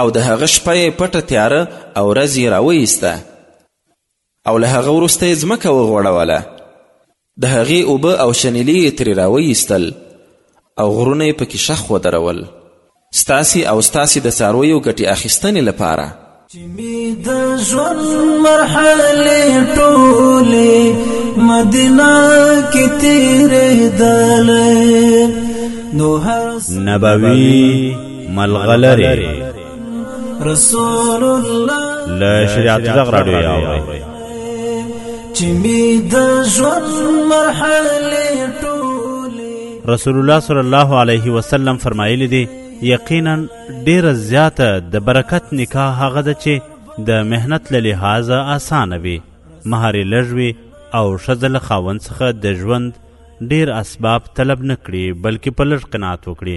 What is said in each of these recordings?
او د هغه شپه یې پټه تیاره او ورځ یې راویسته او له هغه وروسته یې ځمکه وغوړوله د هغې اوبه او شنیلې یې ترې راویستل او غرونه یې پکې شخ ودرول ستاسې او ستاسې د څارویو ګټې اخیستنې لپاره چې می د ژوند مرحله ټوله مدینه کې تیرې دلې نو هر نبوي ملغلره رسول الله لا شریعت زغ راډیو یاوي چې می د ژوند مرحله ټوله رسول الله صلی الله علیه وسلم فرمایلی دی یقینا ډیره زیاته د برکت نکاح هغه ده چې د مهنت له لحاظه اسانه وي مهر یې لږ وي او ښځه له خاوند څخه د ژوند ډیر اسباب طلب نه کړي بلکې په لږ قناعت وکړي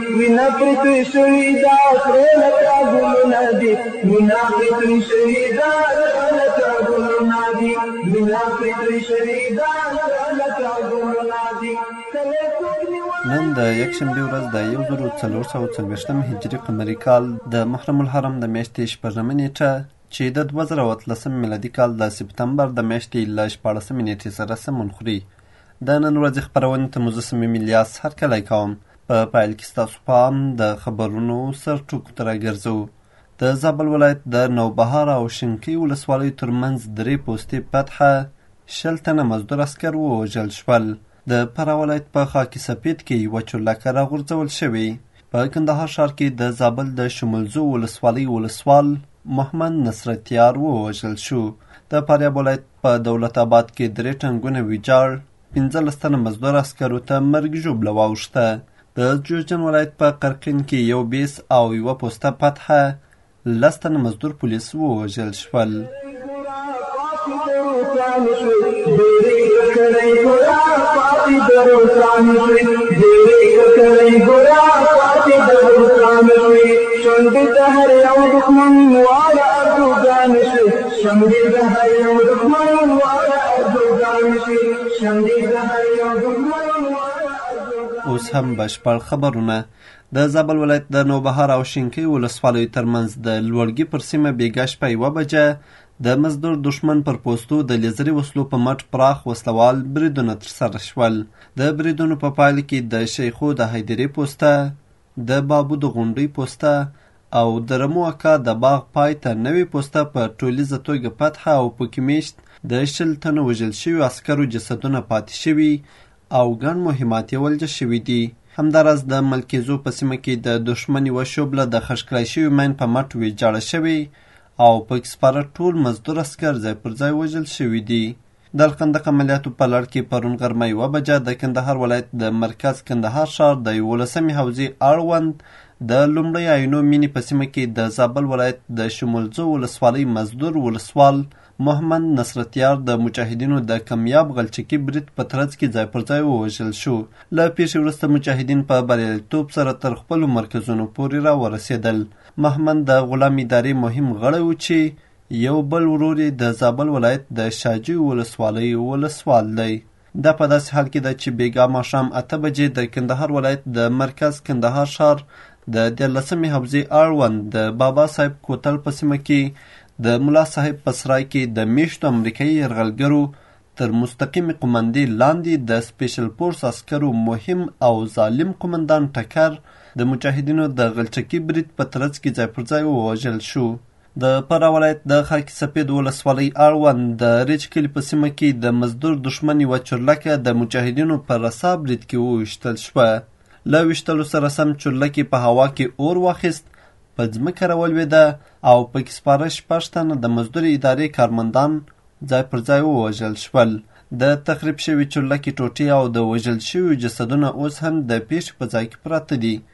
وینا پرې توی شوي دا سره لکه ګلونه دي وینا پرې توی شوي دا سره لکه ګلونه دي وینا پرې توی شوي دا سره لکه ګلونه دي نن د یکشنبې ورځ د یو زرو څلور سوه څلوېښتم هجري قمري کال د محرم الحرم د میاشتې شپږمه نېټه چې د دوه زره او اتلسم میلادي کال د سپتمبر د میاشتې له شپاړسمې نېټې سره سمون خوري د نن ورځې خپرونې ته مو زه صمیم الیاس هرکلی کوم په پایل کې ستاسو پام د خبرونو سر ټکو ته راګرځو د زابل ولایت د نوبهار او شنکۍ ولسوالیو ترمنځ درې پوستې فتحه شل تنه مزدور عسکر ووژل شول د فراه ولایت په خاک سفید کې یوه چورلکه راغورځول شوې په کندهار ښار کې د زابل د شمولزو ولسوالۍ ولسوال محمد نصرتیار ووژل شو د فاریاب ولایت په دولت آباد کې درې ټنګونه ویجاړ پنځلس تنه مزدور عسکرو ته مرګ ژوبله واوښته. د جوزجان ولایت په قرقین کې یو بیس او یوه پوسته پتحه لس تنه مزدور پولیس ووژل شول شمدې د هر یو دښمن واړه ارزوګان شي شمدې د هر یو دښمن اوس هم بشپړ خبرونه د زابل ولایت د نوبهار او شینکۍ ولسوالیو ترمنځ د لوړګي پر سیمه بیګا شپه یوه بجه د مزدور دښمن پر پوستو د لیزري وسلو په مټ پراخ وسلوال بریدونه ترسره شول د بریدونو په پایله کې د شیخو د حیدرې پوسته د بابو د غونډۍ پوسته او د رمو اکا د باغ پای ته نوې پوسته په ټولیزه توګه فتح او پکې میشت د شل تنو وژل شویو عسکرو جسدونه پاتې شوي او ګڼ مهمات یې ولجه شوي دي. همداراز د ملکیزو په سیمه کې د دښمن یوه شوبله د خښ کړای شوي مین په مټ ویجاړه شوې او پکې سپاره ټول مزدور عسکر ځای پر ځای وژل شوي دي. د الخندق عملیاتو په لړ کې پرون غرمه یوه بجه د کندهار ولایت د مرکز کندهار ښار د یولسمې حوزې اړوند د لومړۍ آینو مینې په سیمه کې د زابل ولایت د شمولزو ولسوالۍ مزدور ولسوال محمد نصرتیار د مجاهدینو د کمیاب غلچکي برید په ترڅ کې ځای پر ځای ووژل شو له پیښې وروسته مجاهدین په بریالیتوب سره تر خپلو مرکزونو پورې راورسېدل محمد د غلام ادارې مهم غړی و چې یو بل ورور یې د زابل ولایت د شاجوی ولسوالۍ ولسوال دی. دا په داسې حال کې ده چې بېګا ماښام اته بجې د کندهار ولایت د مرکز کندهار ښار د دیارلسمې حوزې اړوند د بابا صاحب کوتل په سیمه کې د ملا صاحب په سرای کې د میشتو امریکایي یرغلګرو تر مستقیمې قومندې لاندې د سپیشل فورس عسکرو مهم او ظالم قومندان ټکر د مجاهدینو د غلچکي برید په ترڅ کې ځای پر ځای ووژل شو. د فراه ولایت د خاکي سپید ولسوالۍ اړوند د ریچ کلي په سیمه کې د مزدور دښمن یوه چورلکه د مجاهدینو په رسا برید کې وویشتل شوه له ویشتلو سره سم چورلکې په هوا کې اور واخیست په ځمکه راولوېده او پکې سپاره شپږ تنه د مزدورې ادارې کارمندان ځای پر ځای ووژل شول د تخریب شوي چورلکې ټوټې او د وژل شویو جسدونه اوس هم د پیښې په ځای کې پراته دي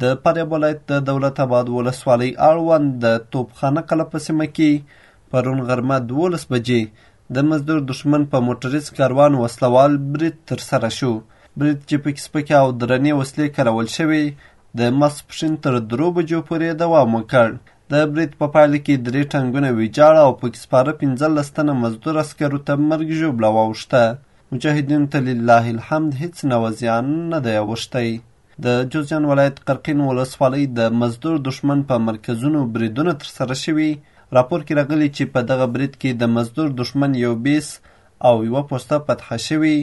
د فاریاب ولایت د دولت آباد ولسوالۍ اړوند د توپخانه قلعه په سیمه کې پرون غرمه دولس بجې د مزدور دښمن په موټریز کاروان وسلوال برید ترسره شو برید چې پکې سپکې او درنې وسلې کارول شوې د ماسپښین تر درو بجو پورې دوام وکړ د برید په پایله کې درې ټانګونه ویجاړه او پکې سپاره پنځلس تنه مزدور عسکرو ته مرګ ژوبله واوښته مجاهدینو ته لله الحمد هیڅ نوه زیان نه دی اوښتی د جوزجان ولایت قرقین ولسوالۍ د مزدور دښمن په مرکزونو بریدونه ترسره شوي راپور کې راغلي چې په دغه برید کې د مزدور دښمن یو بیس او یوه پوسته فتح شوي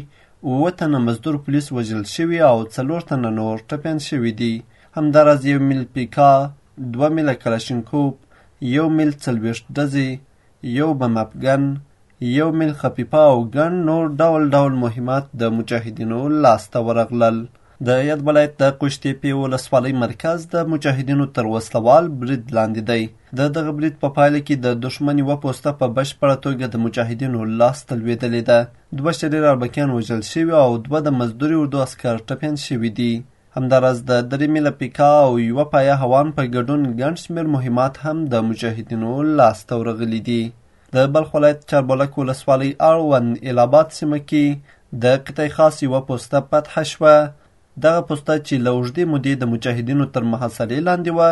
اووه تنه مزدور پولیس وژل شوي او څلور تنه نور ټپیان شوي دي همداراز یو میل پیکا دوه میله کلاشینکوپ یو میل څلوېښت ډزې یو بم افګن، یو میل خفیفه او ګڼ نور ډول ډول مهمات د مجاهدینو لاس ته ورغلل. د یاد ولایت د قوشتېپې ولسوالۍ مرکز د مجاهدینو تر وسلوال برید لاندې دی. د دغه برید په پایله کې د دښمن یوه پوسته په بشپړه توګه د مجاهدینو لاس ته لوېدلې ده. دوه شریر اربکیان وژل شوي او دوه د مزدوري اردو عسکر ټپیان شوي دي. همداراز د درې میله پیکا او یوه پایه هوان په ګډون ګڼ شمېر مهمات هم د مجاهدینو لاس ته ورغلي دي د بلخ ولایت چاربولک ولسوالۍ اړوند الاباد سیمه کې د قطعه خاص یوه پوسته فتح شوه دغه پوسته چې له اوږدې مودې د مجاهدینو تر محاصرې لاندې وه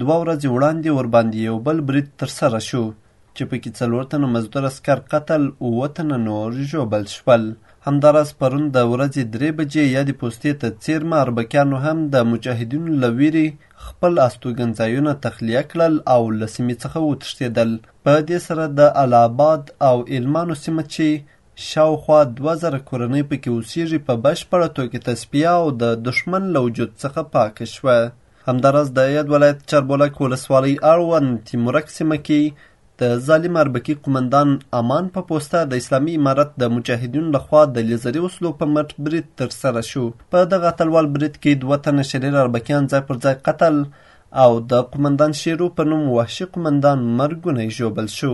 دوه ورځې وړاندې ورباندې یو بل برید ترسره شو چې پکې څلور تنه مزدور عسکر قتل اووه تنه نور ژوبل شول همداراز پرون د ورځې درې بجې یادې پوستې ته څیرمه اربکیانو هم د مجاهدینو له ویرې خپل استوګنځایونه تخلیه کړل او له سیمې څخه وتښتېدل په دې سره د اله آباد او علمانو سیمه چې شاوخوا دوه زره کورنۍ پکې اوسېږي په بشپړه توګه تصفیه او د دښمن له وجود څخه پاکه شوه همداراز د یاد ولایت چربولک ولسوالۍ اړوند تیمورک سیمه کې د ظالم اربکي قومندان امان په پوسته د اسلامي امارت د مجاهدینو لخوا د لیزري اصلو په مټ برید ترسره شو په دغه اتلوال برید کې دوه تنه شریر اربکیان ځای پر ځای قتل او د قومندان شیرو په نوم وحشي قومندان مرګونی ژوبل شو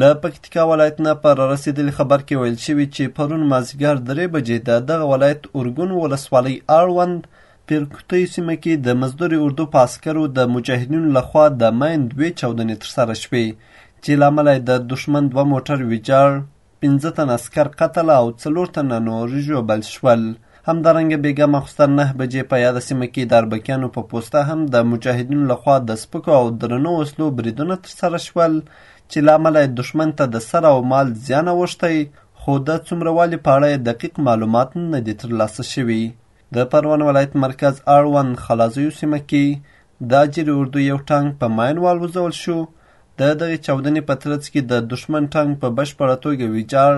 له پکتیکا ولایت نه په رارسېدلي خبر کې ویل شوي چې پرون مازیګر درې بجې د دغه ولایت ارګون ولسوالۍ اړوند پیرکوتۍ سیمه کې د مزدورې اردو په عسکرو د مجاهدینو لخوا د ماین دوې چاودنې ترسره شوې چې له امله د دښمن دوه موټر ویجاړ پنځه تن عسکر قتل او څلور تنه نور ژوبل شول همدارنګه بیګا ماخوستن نهه بجې په یاده سیمه کې د اربکیانو په پوسته هم د مجاهدینو لخوا د سپکو او درنو وسلو بریدونه ترسره شول چې له امله یې دښمن ته د سر او مال زیان اوښتی خو د څومره والي په اړه یې دقیق معلومات نه دي ترلاسه شوي د پروان ولایت مرکز اړوند خلازیو سیمه کې د اجري اردو یو ټانک په ماین والوځول شو د دغې چاودنې په ترڅ کې د دښمن ټانک په بشپړه توګه ویجاړ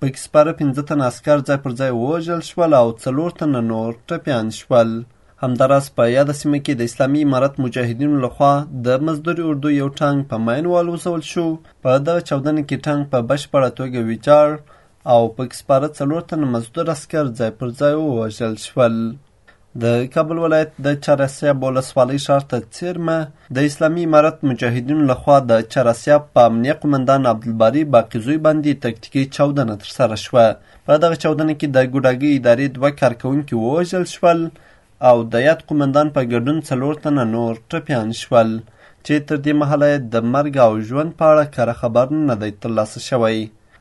پکې سپاره پنځه تنه عسکر ځای پر ځای ووژل شول او څلور تنه نور ټپیان شول همداراز په یاده سیمه کې د اسلامي امارت مجاهدینو لخوا د مزدوري اردو یو ټانک په ماین والوځول شو په دغه چاودنه کې ټانک په بشپړه توګه ویجاړ او پکې سپاره څلور تنه مزدور عسکر ځای پر ځای ووژل شول د کابل ولایت د چاراسیاب ولسوالۍ ښار ته څیرمه د اسلامي امارت مجاهدینو لخوا د چاراسیاب په امنیه قومندان عبدالباري باقیزوی باندې تکتیکي چاودنه ترسره شوه په دغه چاودنه کې د ګوډاګۍ ادارې دوه کارکوونکي ووژل شول او د یاد قومندان په ګډون څلور تنه نور ټپیان شول چې تر دې مهاله د مرګ او ژوند په اړه کره خبر نه دی ترلاسه شوی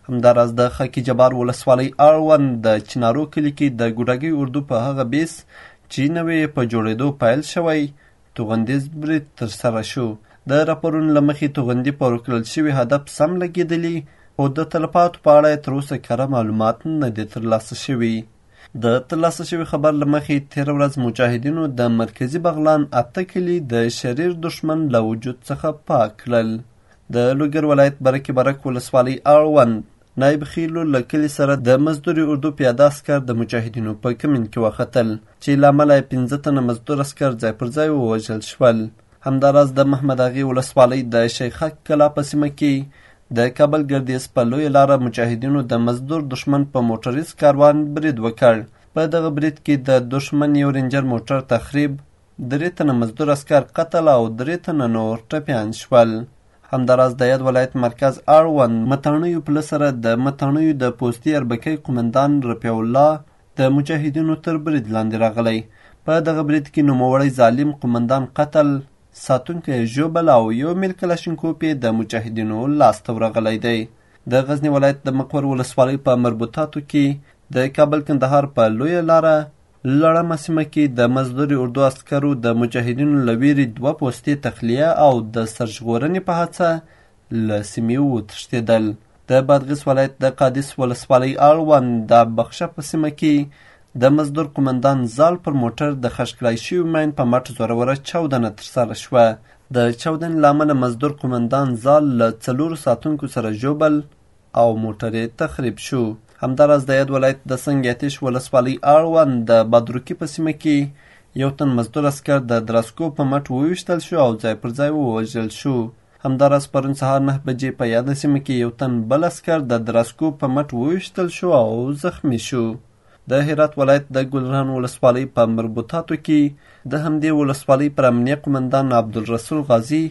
همداراز د خاکي جبار ولسوالۍ اړوند د چنارو کلي کې د ګوډاګۍ اردو په هغه بیس چې نوې په جوړېدو پیل شوی توغندیز برید ترسره شو د راپورونو له مخې توغندي په ورکړل شوي هدف سم لګېدلي خو د تلفاتو په اړه یې تر اوسه کره معلومات نه دي ترلاسه شوي د ترلاسه شوي خبر له مخې تېره ورځ مجاهدینو د مرکزي بغلان اته کلي د شریر دښمن له وجود څخه پاک کړل د لوګر ولایت برکې برک ولسوالۍ اړوند نایب خیلو له کلي سره د مزدوري اردو پیاده عسکر د مجاهدینو په کمین کې وختل چې له امله یې پنځه تنه مزدور عسکر ځای پر ځای ووژل شول همداراز د محمد اغې ولسوالۍ د شیخک کلا په سیمه کې د کابل ګردیز په لویه لاره مجاهدینو د مزدور دښمن په موټریز کاروان برید وکړ په دغه برید کې د دښمن یو رینجر موټر تخریب درې تنه مزدور اسکر قتل او درې تنه نور ټپیان شول همداراز د یاد ولایت مرکز اړوند متاڼیو پله سره د متاڼیو د پوستي اربکۍ قومندان رفیع الله د مجاهدینو تر برید لاندې راغلی په دغه برید کې نوموړی ظالم قومندان قتل ساتونکی یې ژوبل او یو میل کلاشینکوف یې د مجاهدینو لاس ته ورغلی دی د غزنی ولایت د مقر ولسوالۍ په مربوطاتو کې د کابل کندهار په لویه لاره لړمه سیمه کې د مزدوري اردو عسکرو د مجاهدینو له ویرې دوه پوستې تخلیه او د سرژغورنې په هڅه له سیمې وتښتېدل د بادغیس ولایت د قادس ولسوالۍ اړوند د بخشه په سیمه کې د مزدور قومندان زال پر موټر د خښ کړای شوي ماین په مټ زوروره چاودنه ترسره شوه د چاودنې له امله مزدور قومندان زال له څلورو ساتونکو سره ژوبل او موټر یې تخریب شو همداراز د یاد ولایت د سنګ اتیش ولسوالۍ اړوند د بادروکي په سیمه کې یو تن مزدور اسکر د درسکو په مټ وویشتل شو او ځای پر ځای ووژل شو همداراز پرون سهار نه بجې په یاده سیمه کې یو تن بل عسکر د دراسکو په مټ وویشتل شو او زخمی شو د هرات ولایت د ګلران ولسوالۍ په مربوطاتو کې د همدې ولسوالۍ پر امنیه قومندان عبدالرسول غازي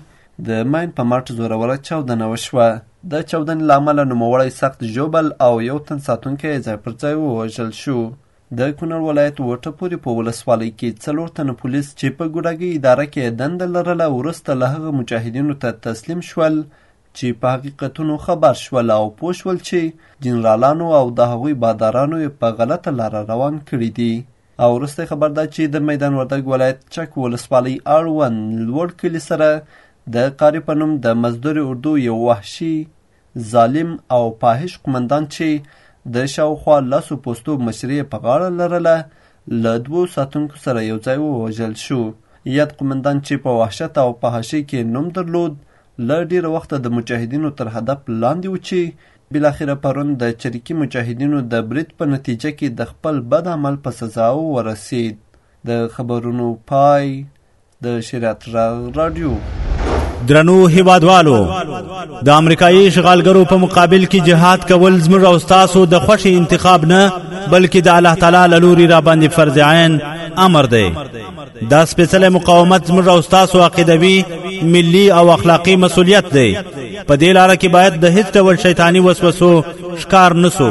د ماین په مټ زوروره چاودنه وشوه د چاودنې له امله نوموړی سخت ژوبل او یو تن ساتونکی یې ځای پر ځای ووژل شو د کونړ ولایت وټه پورې په ولسوالۍ کې څلور تنه پولیس چې په ګوډاګۍ اداره کې دنده لرله وروسته له هغه مجاهدینو ته تسلیم شول چې په حقیقتونو خبر شول او پوه شول چې جنرالانو او د هغوی بادارانو یې په غلطه لاره روان کړي دي او وروستی خبر دا چې د میدان وردګ ولایت چک ولسوالۍ اړوند لوړ کلي سره د قاري په نوم د مزدور اردو یو وحشي ظالم او پاهش قومندان چې د شاوخوا لسو پوستو مشرې په غاړه لرله له دوو ساتونکو سره یو ځای ووژل شو یاد قومندان چې په وحشت او پاهشۍ کې نوم درلود له ډیره وخته د مجاهدینو تر هدف لاندې و چې بالاخره پرون د چریکي مجاهدینو د برید په نتیجه کې د خپل بد عمل په سزا ورسید د خبرونو پای د شریعت رادیو درنو هیوادوالو د امریکایي اشغالګرو په مقابل کې جهاد کول زموږ او تاسو د خوښي انتخاب نه بلکې د الله تعالی له لوري را باندې فرض عین امر دی دا سپېڅلی مقاومت زموږ او تاسو عقیدوي ملي او اخلاقی مسولیت دی په دې لار کې باید د هیڅ ډول شیطانی وسوسو ښکار نسو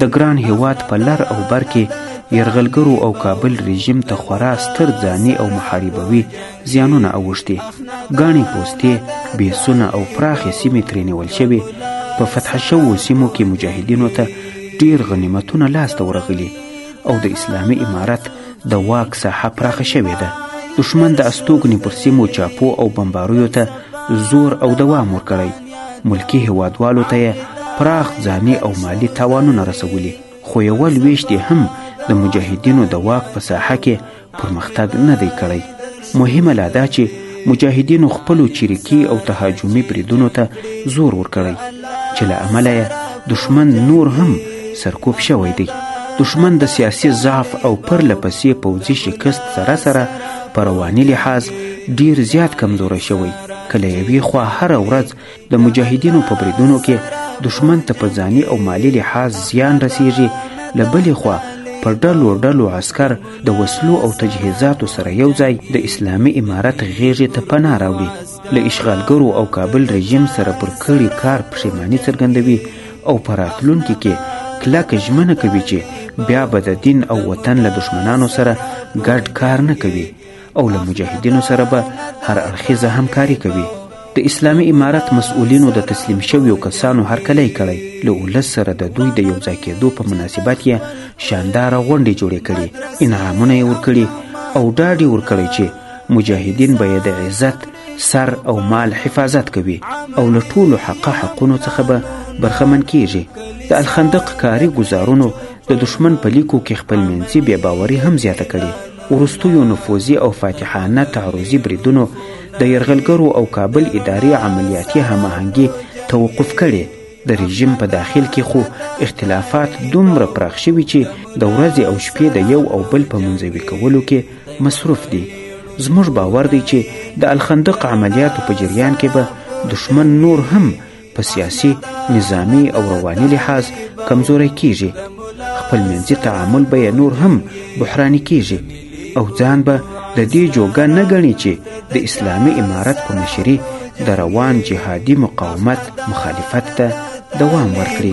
د ګران هیواد په لر او بر کې یرغلګرو او کابل رژیم ته خورا ستر ځاني او محاربوي زیانونه اوښتي ګاڼې پوستې بیسونه او پراخې سیمې ترې نیول شوې په فتح شوو سیمو کې مجاهدینو ته ډیر غنیمتونه لاسته ورغلي او د اسلامي امارت د واک ساحه پراخه شوې ده دښمن د استوګنې پر سیمو چاپو او بمباریو ته زور او دوام ورکړی ملکي هیوادوالو ته یې پراخ ځاني او مالي تاوانونه رسولي خو یوه لویشت یې هم د مجاهدینو د واک په ساحه کې پرمختګ نه دی کړی مهمه لا دا چې مجاهدینو خپلو چریکي او تهاجمي بریدونو ته زور ورکړی چې له امله یې دښمن نور هم سرکوب شوی دی دښمن د سیاسي ضعف او پرله پسې پوځي شکست سره سره په رواني لحاظ ډیر زیات کمزوری شوی که له یوې خوا هره ورځ د مجاهدینو په بریدونو کې دښمن ته په ځاني او مالي لحاظ زیان رسیږي له بلې خوا په ډلو ډلو عسکر د وسلو او تجهیزاتو سره یو ځای د اسلامي امارت غیږې ته پناه راوړي له اشغالګرو او کابل رژیم سره پر کړي کار پښیماني څرګندوي او په راتلونکي کې کلکه ژمنه کوي چې بیا به د دین او وطن له دښمنانو سره ګډ کار نه کوي او له مجاهدینو سره به هر اړخیزه همکاري کوي د اسلامي امارت مسؤلینو د تسلیم شویو کسانو هرکلی کړی له ولس سره د دوی د یوځای کېدو په مناسبت یې شانداره غونډې جوړې کړي انعامونه یې ورکړي او ډاډ یې ورکړی چې مجاهدین به یې د عزت سر او مال حفاظت کوي او له ټولو حقه حقونو څخه به برخمن کیږي د الخندق کاري ګزارونو د دښمن په لیکو کې خپل منځي بې باوري هم زیاته کړې وروستیو نفوذي او فاتحانه تعرضي بریدونو د یرغلګرو او کابل اداري عملیاتي هماهنګي توقف کړې د رژیم په داخل کې خو اختلافات دومره پراخ شوي چې د ورځې او شپې د یو او بل په منځوي کولو کې مصروف دي زموږ باور دی چې د الخندق عملیاتو په جریان کې به دښمن نور هم په سیاسي نظامي او رواني لحاظ کمزوری کیږي خپل منځي تعامل به یې نور هم بحراني کیږي او ځان به د دې جوګه نه ګڼي چې د اسلامي امارت په مشري د روان جهادي مقاومت مخالفت ته دوام ورکړي